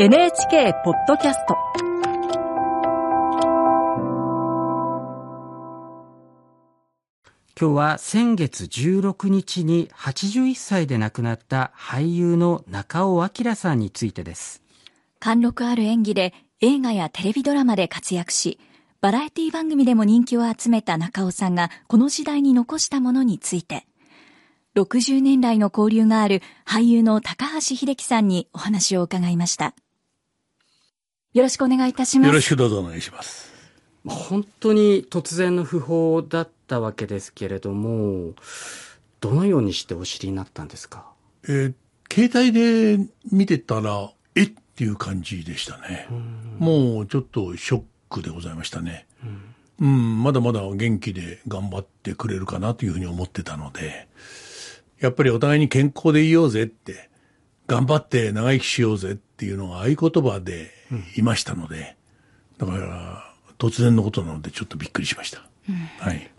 NHK ポッドキャスト今日は先月16日に81歳で亡くなった俳優の中尾明さんについてです。貫禄ある演技で映画やテレビドラマで活躍し、バラエティ番組でも人気を集めた中尾さんがこの時代に残したものについて、60年来の交流がある俳優の高橋秀樹さんにお話を伺いました。よろしくお願いいたします。よろしくどうぞお願いします。本当に突然の訃報だったわけですけれども、どのようにしてお知りになったんですか？えー携帯で見てたら、えっていう感じでしたね。もうちょっとショックでございましたね。うん、まだまだ元気で頑張ってくれるかなというふうに思ってたので、やっぱりお互いに健康でいようぜって、頑張って長生きしようぜっていうのが合言葉でいましたので、だから突然のことなのでちょっとびっくりしました。はい。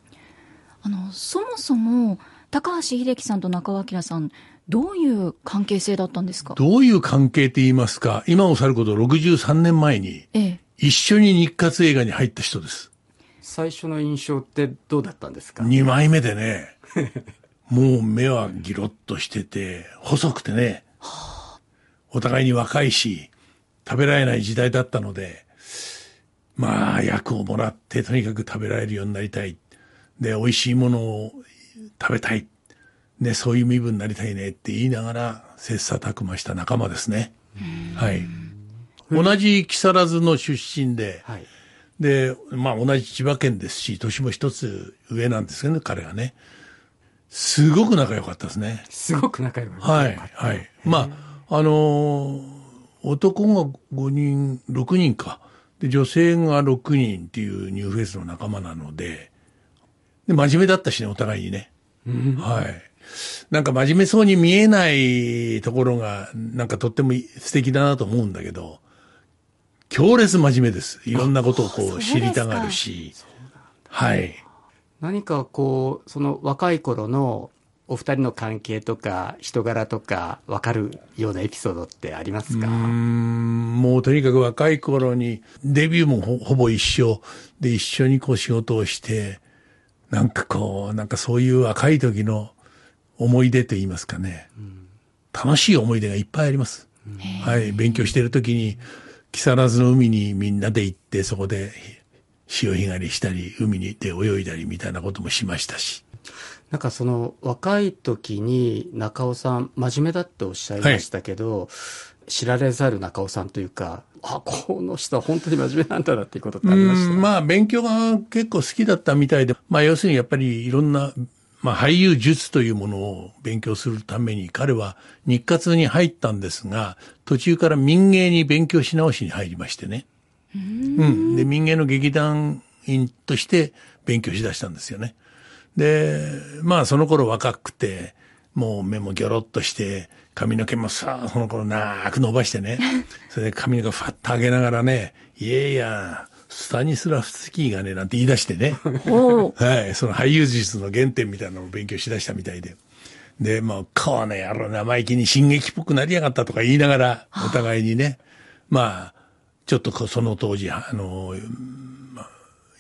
あの、そもそも、高橋秀樹さんと中尾明さん、どういう関係性だったんですか？どういう関係って言いますか、今を去ること63年前に、ええ。一緒に日活映画に入った人です。最初の印象ってどうだったんですか？二枚目でね、もう目はギロッとしてて、細くてね、お互いに若いし、食べられない時代だったので、まあ、役をもらってとにかく食べられるようになりたい。で、美味しいものを食べたい。ね、そういう身分になりたいねって言いながら、切磋琢磨した仲間ですね。はい。同じ木更津の出身で、はい。で、まあ同じ千葉県ですし、年も一つ上なんですけどね、彼がね。すごく仲良かったですね。すごく仲良くはい、はい。まあ、あのー男が5人、6人か。で、女性が6人っていうニューフェイスの仲間なので、で、真面目だったしね、お互いにね。はい。なんか真面目そうに見えないところが、なんかとっても素敵だなと思うんだけど、強烈真面目です。いろんなことをこう知りたがるし。はい。何かこう、その若い頃のお二人の関係とか人柄とか分かるようなエピソードってありますか？うーんもうとにかく若い頃にデビューもほほぼ一緒で一緒にこう仕事をしてなんかこうなんかそういう若い時の思い出と言いますかね、楽しい思い出がいっぱいあります。はい、勉強してる時に木更津の海にみんなで行ってそこで潮干狩りしたり海に行って泳いだりみたいなこともしましたし。なんかその若い時に中尾さん真面目だっておっしゃいましたけど、知られざる中尾さんというか、あ、この人は本当に真面目なんだなっていうことってありました？うんまあ勉強が結構好きだったみたいで、まあ要するにやっぱりいろんな、まあ俳優術というものを勉強するために彼は日活に入ったんですが、途中から民芸に勉強し直しに入りましてね。うん。で、民芸の劇団員として勉強しだしたんですよね。で、まあその頃若くて、もう目もギョロッとして、髪の毛もさあ、その頃長く伸ばしてね、それで髪の毛ファッと上げながらね、いやいや、スタニスラフスキーがね、なんて言い出してね、はい、その俳優術の原点みたいなのを勉強しだしたみたいで。で、まあ、この野郎生意気に進撃っぽくなりやがったとか言いながら、お互いにね、まあ、ちょっとこうその当時、あの、まあ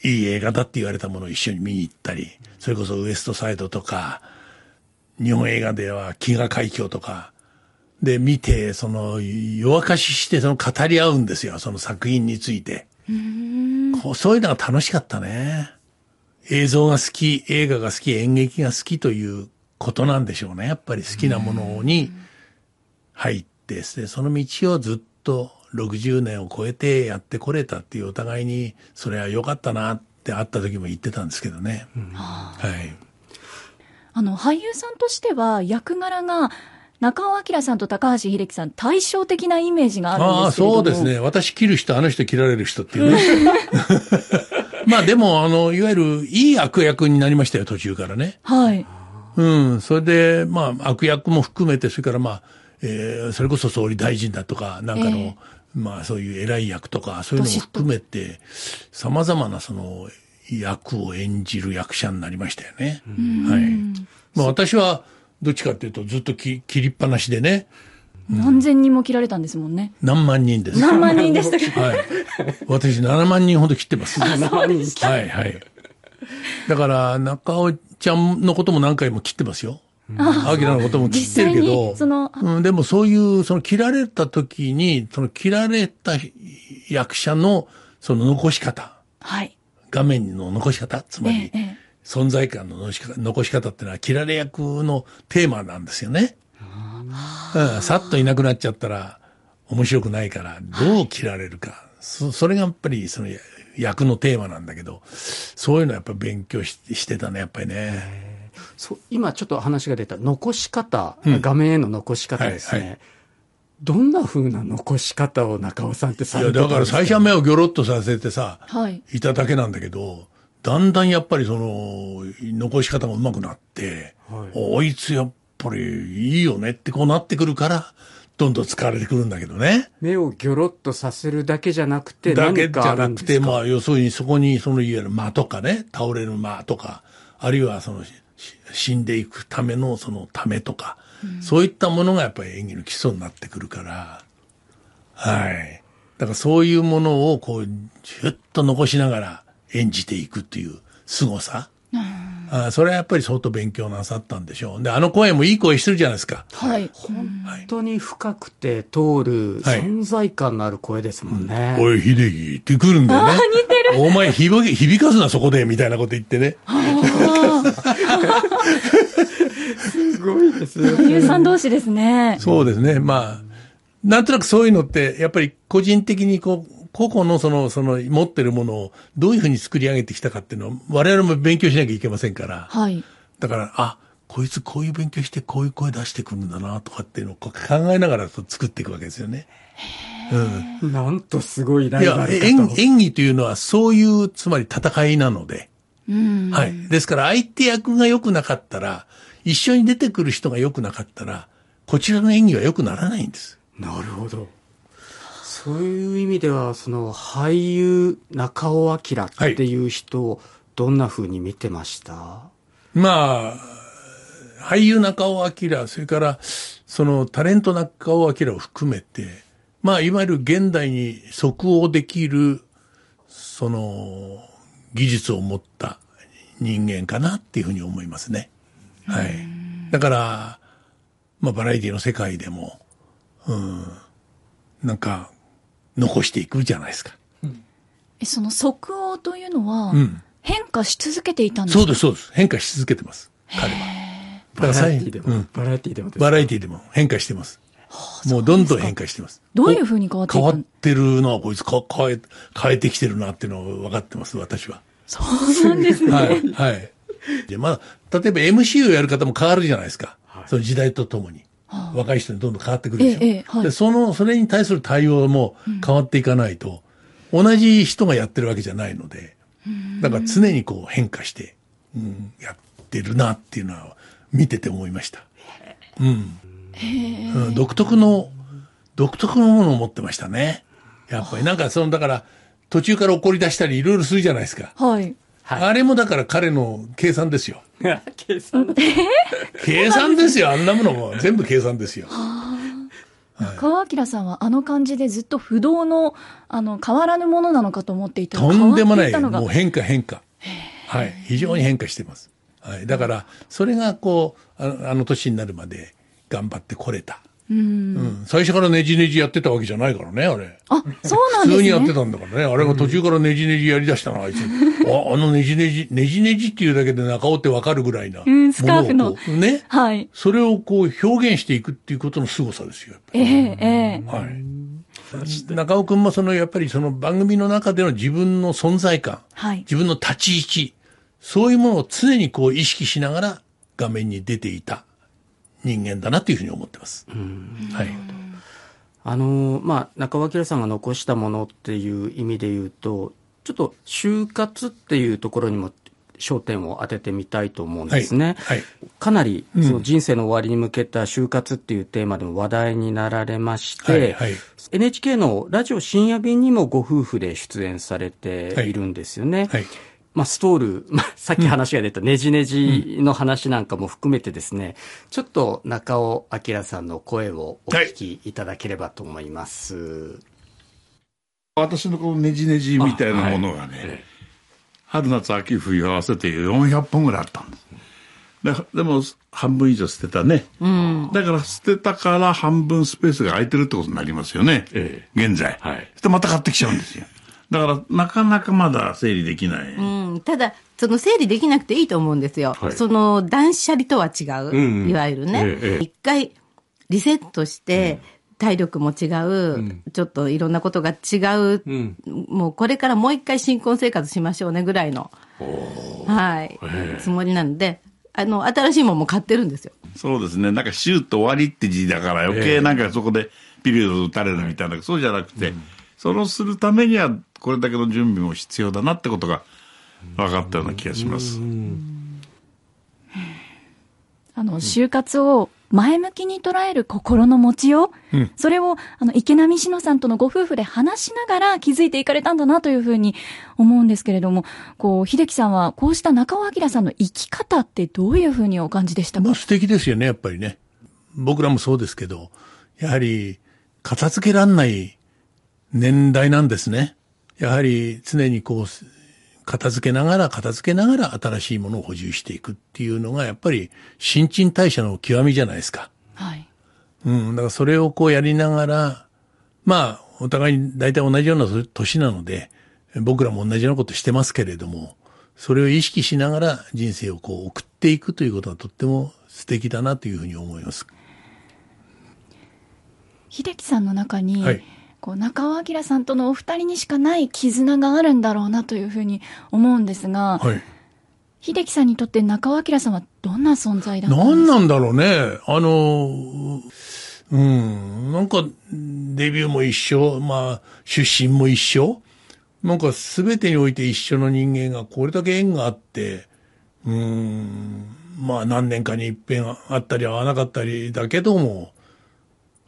いい映画だって言われたものを一緒に見に行ったり、それこそウエストサイドとか、日本映画では飢餓海峡とか、で、見て、その、夜明かしして、その語り合うんですよ、その作品について。こうそういうのが楽しかったね。映像が好き、映画が好き、演劇が好きということなんでしょうね。やっぱり好きなものに入ってですね、その道をずっと60年を超えてやってこれたっていうお互いに、それは良かったなって会った時も言ってたんですけどね。はい。あの、俳優さんとしては、役柄が、中尾明さんと高橋秀樹さん、対照的なイメージがあるんああ、ですけれども。そうですね。私切る人、あの人切られる人っていうね。まあでも、あの、いわゆるいい悪役になりましたよ、途中からね。はい。うん。それで、まあ、悪役も含めて、それからまあ、えーそれこそ総理大臣だとか、なんかの、ええまあ、そういう偉い役とか、そういうのも含めて、様々なその、役を演じる役者になりましたよね。はい。まあ、私は、どっちかっていうと、ずっとき切りっぱなしでね、何千人も切られたんですもんね。何万人です。何万人でしたか はい。私7万人ほど切ってます。生人気はいはい。だから、中尾ちゃんのことも何回も切ってますよ。アキラのことも切ってるけどに、そのうん、でもそういう、その切られた時に、その切られた役者の、その残し方、はい。画面の残し方、つまり、えええ存在感の残し方残し方っていうのは、切られ役のテーマなんですよね。うん、さっといなくなっちゃったら、面白くないから、どう切られるか。そそれがやっぱり、その役のテーマなんだけど、そういうのはやっぱ勉強ししてたね、やっぱりね。今ちょっと話が出た残し方、うん画面への残し方ですね。はいはどんな風な残し方を中尾さんってさいや、れてたんですだから最初は目をギョロッとさせてさ、はい。いただけなんだけど、だんだんやっぱりその、残し方が上手くなって、はいあいつやっぱりいいよねってこうなってくるから、どんどん使われてくるんだけどね。目をギョロッとさせるだけじゃなくてだけじゃなくて、まあ、要するにそこに、そのいわゆる間とかね、倒れる間とか、あるいはその、し死んでいくためのそのためとか、そういったものがやっぱり演技の基礎になってくるから、はい。だからそういうものをこう、じゅっと残しながら演じていくっていう凄さ。あそれはやっぱり相当勉強なさったんでしょう。で、あの声もいい声してるじゃないですか。はい。本当に深くて通るはい存在感のある声ですもんね。おい、秀樹って来るんだよね。似てる。お前響き、響かすな、そこで、みたいなこと言ってね。すごいですよ。俳優さん同士ですね。そうですね。まあ、なんとなくそういうのって、やっぱり個人的にこう、個々のその、その持ってるものをどういうふうに作り上げてきたかっていうのを我々も勉強しなきゃいけませんから。はい。だから、あ、こいつこういう勉強してこういう声出してくるんだなとかっていうのをこう考えながら作っていくわけですよね。うん。なんとすごいラいや、イバル演方を演技というのはそういう、つまり戦いなので。うん。はい。ですから相手役が良くなかったら、一緒に出てくる人が良くなかったら、こちらの演技は良くならないんです。なるほど。そういう意味では、その俳優中尾明っていう人をどんな風に見てました、まあ、俳優中尾明、それから、そのタレント中尾明を含めて、まあ、いわゆる現代に即応できる、その、技術を持った人間かなっていうふうに思いますね。はい。だから、まあ、バラエティの世界でも、うん、なんか、残していくじゃないですか。えその即応というのはうん、変化し続けていたんですか？そうです、そうです。変化し続けてます。彼は。だバラエティでも、うんバラエティでもですか？バラエティでも変化してます。もうどんどん変化してます。どういうふうに変わってい変わってるのはこいつか変え、変えてきてるなっていうのは分かってます、私は。そうなんですね。はい、はい。で、まあ、例えば MC をやる方も変わるじゃないですか。その時代とともに。若い人にどんどん変わってくるでしょ？ええええはいで、その、それに対する対応も変わっていかないと、同じ人がやってるわけじゃないので、だから常にこう変化して、うん、やってるなっていうのは見てて思いました。うん。うん、独特の、独特のものを持ってましたね。やっぱりなんかその、だから、途中から怒り出したりいろいろするじゃないですか。はい。あれもだから彼の計算ですよ。計算 計算ですよ。あんなものも全部計算ですよ。中尾明さんはあの感じでずっと不動の、あの、変わらぬものなのかと思っていたらとんでもない。もう変化変化。はい。非常に変化してます。はい。だから、それがこう、ああの年になるまで頑張ってこれた。うん。うん。最初からねじねじやってたわけじゃないからね、あれ。あ、そうなんですね。普通にやってたんだからね。あれが途中からねじねじやりだしたな、あいつ。あ、あのねじねじ、ねじねじっていうだけで中尾ってわかるぐらいな。うんスカーフのね。はい。それをこう表現していくっていうことの凄さですよ。やっぱりええええはい。中尾くんもそのやっぱりその番組の中での自分の存在感、はい。自分の立ち位置、そういうものを常にこう意識しながら画面に出ていた人間だなというふうに思ってます。はい。あの、まあ、中尾明さんが残したものっていう意味で言うと、ちょっと就活っていうところにも焦点を当ててみたいと思うんですね。はい。かなり、うんその人生の終わりに向けた就活っていうテーマでも話題になられまして、はい。はい。NHK のラジオ深夜便にもご夫婦で出演されているんですよね。はい。まあ、ストール、まあ、さっき話が出たねじねじの話なんかも含めてですね、ちょっと中尾明さんの声をお聞きいただければと思います。私のこのねじねじみたいなものがね、春夏秋冬合わせて400本ぐらいあったんです。ででも半分以上捨てたね。だから捨てたから半分スペースが空いてるってことになりますよね。え現在。はいそしてまた買ってきちゃうんですよ。だからなかなかまだ整理できない。うん、ただ、その整理できなくていいと思うんですよ。はい。その断捨離とは違う。んうん。いわゆるね。ええええ。一回リセットして、体力も違う、ちょっといろんなことが違う、ん。もうこれからもう一回新婚生活しましょうねぐらいの、はい、つもりなので、あの、新しいものも買ってるんですよ。そうですね。なんかシュート終わりって字だから余計なんかそこでピリオド打たれるみたいな、そうじゃなくて、それをするためにはこれだけの準備も必要だなってことが分かったような気がします。あの、就活を前向きに捉える心の持ちよう、それを、あの、池波志乃さんとのご夫婦で話しながら気づいていかれたんだなというふうに思うんですけれども、こう、秀樹さんはこうした中尾明さんの生き方ってどういうふうにお感じでしたか？まあ素敵ですよね、やっぱりね。僕らもそうですけど、やはり片付けらんない年代なんですね。やはり常にこう、片付けながら片付けながら新しいものを補充していくっていうのがやっぱり新陳代謝の極みじゃないですか。はい。うん、だからそれをこうやりながら、まあ、お互いに大体同じような年なので、僕らも同じようなことしてますけれども、それを意識しながら人生をこう送っていくということはとっても素敵だなというふうに思います。秀樹さんの中に、はいこう中尾明さんとのお二人にしかない絆があるんだろうなというふうに思うんですが、はい。秀樹さんにとって中尾明さんはどんな存在だったんですか？何なんだろうね。あの、うん、なんかデビューも一緒、まあ出身も一緒。なんか全てにおいて一緒の人間がこれだけ縁があって、うん、まあ何年かに一遍あったり会わなかったりだけども、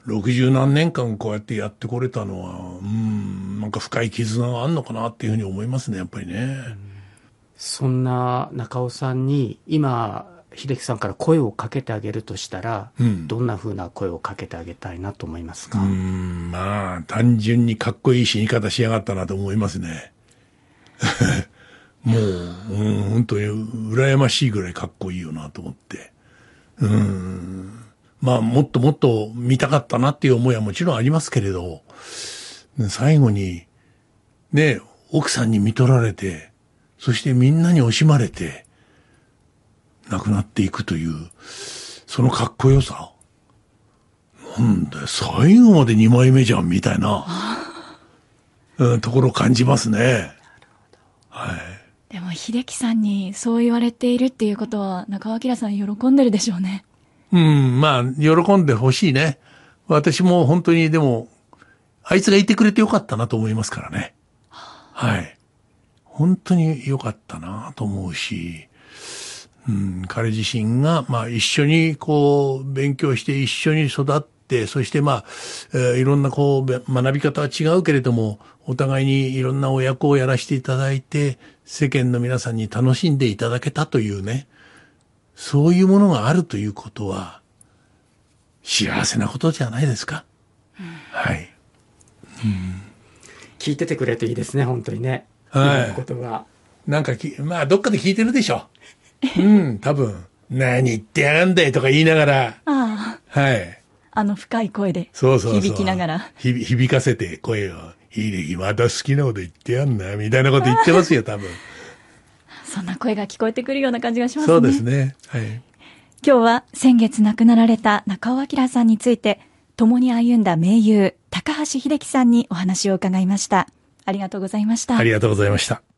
六十何年間こうやってやってこれたのは、うん、なんか深い絆があるのかなっていうふうに思いますね、やっぱりね。そんな中尾さんに今、秀樹さんから声をかけてあげるとしたら、うんどんな風な声をかけてあげたいなと思いますか、うん、まあ、単純にかっこいい死に方しやがったなと思いますね。もう、うん、本当に羨ましいぐらいかっこいいよなと思って。うん。まあ、もっともっと見たかったなっていう思いはもちろんありますけれど、最後に、ね、奥さんに見取られて、そしてみんなに惜しまれて、亡くなっていくという、そのかっこよさ。なんだよ、最後まで二枚目じゃん、みたいな、うん、ところを感じますね。はい。でも秀樹さんにそう言われているっていうことは中尾明さん喜んでるでしょうね。うん、まあ、喜んでほしいね。私も本当に、でも、あいつがいてくれてよかったなと思いますからね。はい。本当によかったなと思うし、うん、彼自身が、まあ、一緒にこう、勉強して一緒に育って、そしてまあ、えーいろんなこう、学び方は違うけれども、お互いにいろんなお役をやらせていただいて、世間の皆さんに楽しんでいただけたというね、そういうものがあるということは、幸せなことじゃないですか。はい。聞いててくれていいですね、本当にね。はいことが。なんかき、まあ、どっかで聞いてるでしょ。うん、多分。何言ってやがんだいとか言いながら、ああ、はい。あの深い声でそうそうそう。響きながら。響響かせて声を、秀樹また好きなこと言ってやんな、みたいなこと言ってますよ、多分。そんな声が聞こえてくるような感じがしますね。そうですね。はい。今日は先月亡くなられた中尾明さんについて、共に歩んだ盟友、高橋秀樹さんにお話を伺いました。ありがとうございました。ありがとうございました。